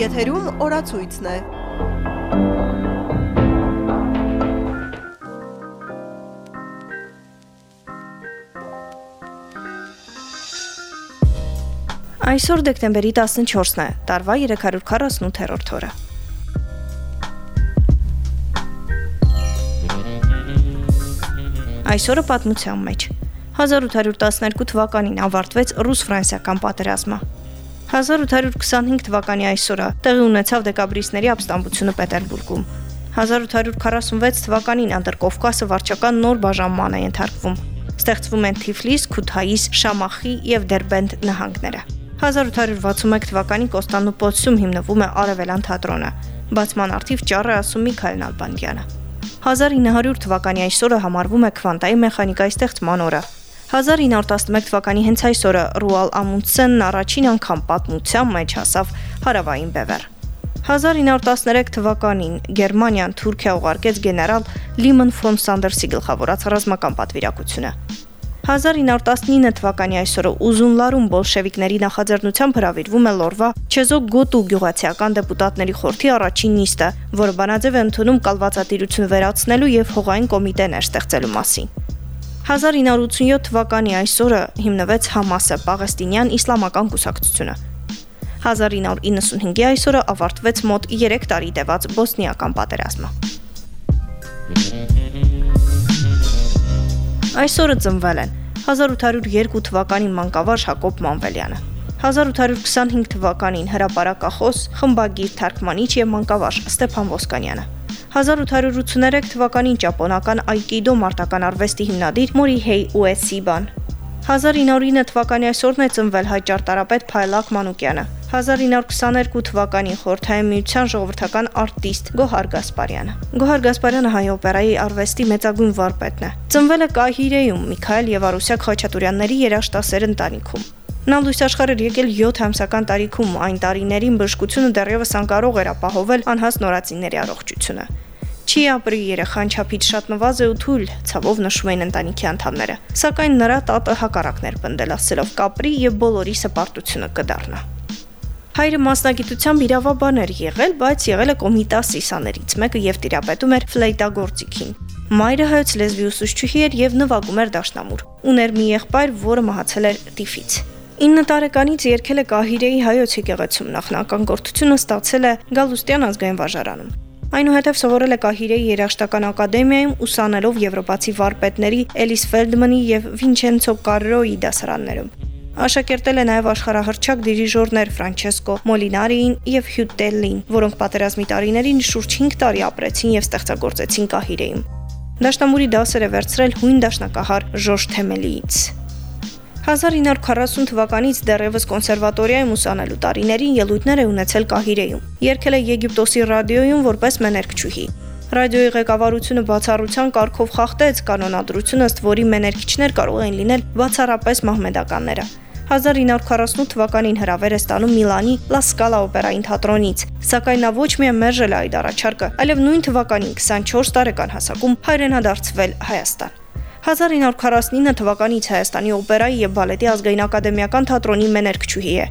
Եթերում օրացույցն է։ Այսօր դեկտեմբերի 14-ն է, տարվա 348-րդ օրը։ Այսօրը պատմության մեջ 1812 թվականին ավարտվեց ռուս-ֆրանսիական պատերազմը։ 1825 թվականի այսօրը տեղի ունեցավ դեկաբրիստների ապստամբությունը Պետերբուրգում։ 1846 թվականին Անդրկովկասը վարչական նոր բաժանման է ենթարկվում։ Ստեղծվում են Թիֆլիս, Քութայիս, Շամախի եւ Դերբենդ նահանգները։ 1861 թվականին Կոստանդնուպոլսում հիմնվում է Արևելան թատրոնը։ Բացման արդիվ ճառ է ասում Միքայել Նալբանդյանը։ 1900 թվականի այսօրը համարվում է քվանտայի մեխանիկայի ստեղծման օրը։ 1911 թվականի հենց այս օրը Ռուալ Ամունդսենն առաջին անգամ պատմության մեջ հասավ հարավային բևեռ։ 1913 թվականին Գերմանիան Թուրքիա ուղարկեց գեներալ Լիմեն ֆոն Սանդերսի գլխավորած ռազմական պատվիրակությունը։ 1919 թվականի այսօրը Ուզունլարում բոլշևիկների նախաձեռնությամբ հրավիրվում է Լորվա Չեզոկ Գոտու գյուղացիական դեպուտատների խորհրդի առաջին նիստը, որը բանաձև է ընդունում կալվածատիրություն վերացնելու եւ հողային կոմիտեներ ստեղծելու մասին։ 1987 թվականի այսօրը հիմնվեց Համասը, Պաղեստինյան իսլամական կուսակցությունը։ 1995-ի այսօրը ավարտվեց մոտ 3 տարի տևած Բոսնիական պատերազմը։ Այսօրը ծնվել են 1802 թվականին մանկավարժ Հակոբ Մանվելյանը, 1825 թվականին հրապարակախոս, խմբագիր, թարգմանիչ եւ մանկավարժ Ստեփան Ոսկանյանը, 1883 թվականին ճապոնական այկիդո մարտական արվեստի հիմնադիր Մորիհեյ Ուեսիբան, 1909 թվականի այսօրն է ծնվել հայ ճարտարապետ Փայլակ Մանուկյանը։ 1922 թվականին Խորհրդային Միության ժողովրդական արտիստ Գոհար Գասպարյանը։ Գոհար Գասպարյանը հայ օպերայի արվեստի մեծագույն վարպետն է։ Ծնվել է Կահիրեում Միքայել եւ Արուսյակ Խաչատուրյանների երաշտասեր ընտանիքում։ Նա լույս աշխարհ էր եկել 7 ամսական տարիքում, այն տարիներին բժշկությունը դեռևս անկարող էր ապահովել անհաս նորածինների առողջությունը։ Չի ապրի երեխան չափից շատ նվազ է ու թույլ, ցավով նշում են ընտանիքի անդամները։ Սակայն նրա տատը հակառակներ պնդել ասելով կապրի եւ բոլորի սպարտությունը կդառնա։ Հայրը մասնագիտությամբ իրավաբան էր եղել, բայց եղել է կոմիտասիսաներից մեկը եւ տիրապետում էր ֆլեյտագործիկին։ Մայրը հայոց լեզվի ուսուցչուհի էր եւ նվագում էր դաշնամուր։ Ուներ մի եղբայր, որը մահացել էր տիֆից։ 9 տարեկանից երկել է Կահիրեի հայոց եկեղեցում նախնական կրթությունը ստացել է Գալուստյան ազգային վարժարանում։ Այնուհետև սովորել է Կահիրեի երաշտական ակադեմիայում ուսանելով եվրոպացի վարպետների Էլիս Ֆելդմանի եւ Վինչենցո Կարրոյի դասարաններում։ Աշակերտել է նաև աշխարհահռչակ դիրիժորներ Ֆրանչեսկո Մոլինարիին եւ Հյուտելին, որոնք պատերազմի տարիներին շուրջ 5 տարի ապրեցին եւ ստեղծագործեցին Կահիրեում։ Դաշնամուրի դասեր է վերցրել հույն դաշնակահար Ժորժ Թեմելիից։ 1940 թվականից դեռևս կոնսերվատորիայում ուսանելու տարիներին ելույթներ է ունեցել Կահիրեում։ Երկել է Եգիպտոսի ռադիոյում որպես մեներկչուհի։ Ռադիոյի ղեկավարությունը բացառության կարգով խախտեց կանոնադրությունը, ըստ որի մեներկիչներ կարող են լինել բացառապես մահմեդականները։ 1948 թվականին հրավեր է ստանում Միլանի La Scala օպերային թատրոնից, սակայն նա ոչ միայն մերժել է այդ առաջարկը, այլև նույն թվականին 24 տարեկան հասակում հայրենադարձվել Հայաստան։ 1949 թվականից Հայաստանի օպերայի եւ բալետի ազգային ակադեմիական թատրոնի մեներկչուհի է։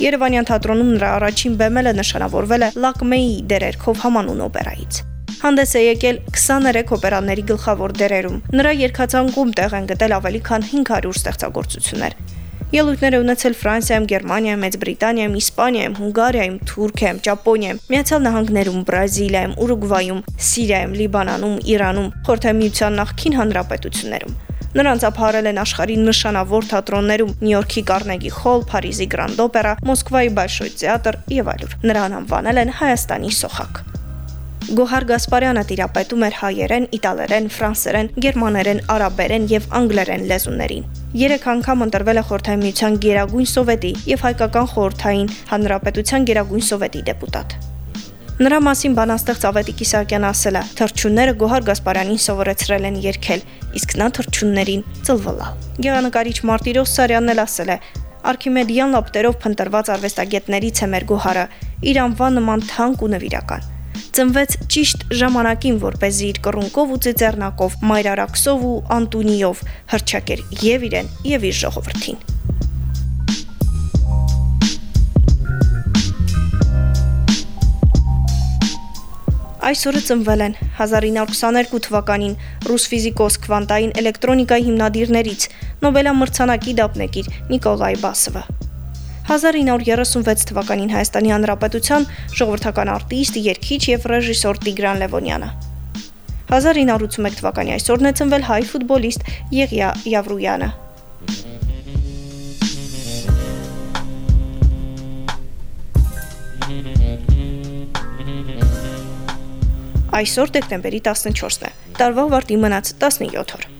Երևանյան թատրոնում նրա առաջին բեմելը նշանավորվել է Լակմեի դերերքով համանուն օպերայից։ Հանդես է եկել 23 օպերաների գլխավոր դերերում։ Նրա երկացանկում տեղ են գտել ավելի քան 500 ստեղծագործություններ։ Ելույթներ է ունեցել Ֆրանսիայում, Գերմանիայում, Մեծ Բրիտանիայում, Իսպանիայում, Հունգարիայում, Թուրքիայում, Ճապոնիայում, Միացյալ Նահանգներում, Բրազիլիայում, Ուրուգվայում, Սիրիայում, Լիբանանում, Իրանում, Խորհրդամիության նախկին հանրապետություններում։ Նրանց ապահարել են աշխարհի նշանավոր թատրոններում՝ Նյու Յորքի Կարնեգի Հոլ, Փարիզի Գրանդ Օպերա, Մոսկվայի Բոլշոյ թատր եւ այլուր։ Նրան անվանել են Հայաստանի սոխակ։ Գոհար Գասպարյանը տիրապետում էր հայերեն, իտալերեն, ֆրանսերեն, գերմաներեն, արաբերեն եւ անգլերեն լեզուներին։ Երեք անգամ ընտրվել է Խորհրդային Միության Գերագույն Սովետի եւ Հայկական Խորհրդային Հանրապետության Գերագույն Սովետի դեպուտատ։ Նրա մասին բանաստեղծ Ավետիք Իսահակյանը ասել է. «Թրջունները Գոհար Գասպարյանին սովորեցրել են երգել, իսկ նա թրջուններին ծլվլալ»։ Գեղանկարիչ Մարտիրոս Սարյանն էլ ասել է. Արքիմեդյան լապտերով փնտրված արվեստագետներից է մեր Գոհարը, իր անվան նման թանկ ու նվիրական ծնվեց ճիշտ ժամանակին, որ เป զի իր կռունկով ու ծիծեռնակով, մայրարաքսով ու անտունիով հրճակեր եւ իրեն եւ իր ժողովրդին։ Այսօրը ծնվել են 1922 թվականին ռուս ֆիզիկոս քվանտային էլեկտրոնիկայի հիմնադիրներից Նոբելամրցանակի դափնեկիր Նիկոլայ Բասովը։ 1936 թվականին Հայաստանի Հանրապետության ժողովրդական արտիստ, երգիչ եւ ռեժիսոր Տիգրան Լևոնյանը։ 1981 թվականի այսօրն է ծնվել հայ ֆուտբոլիստ Եղիա යավրույանը։ Այսօր դեկտեմբերի 14-ն է։ Տարվա վարտի մնաց 17 օր։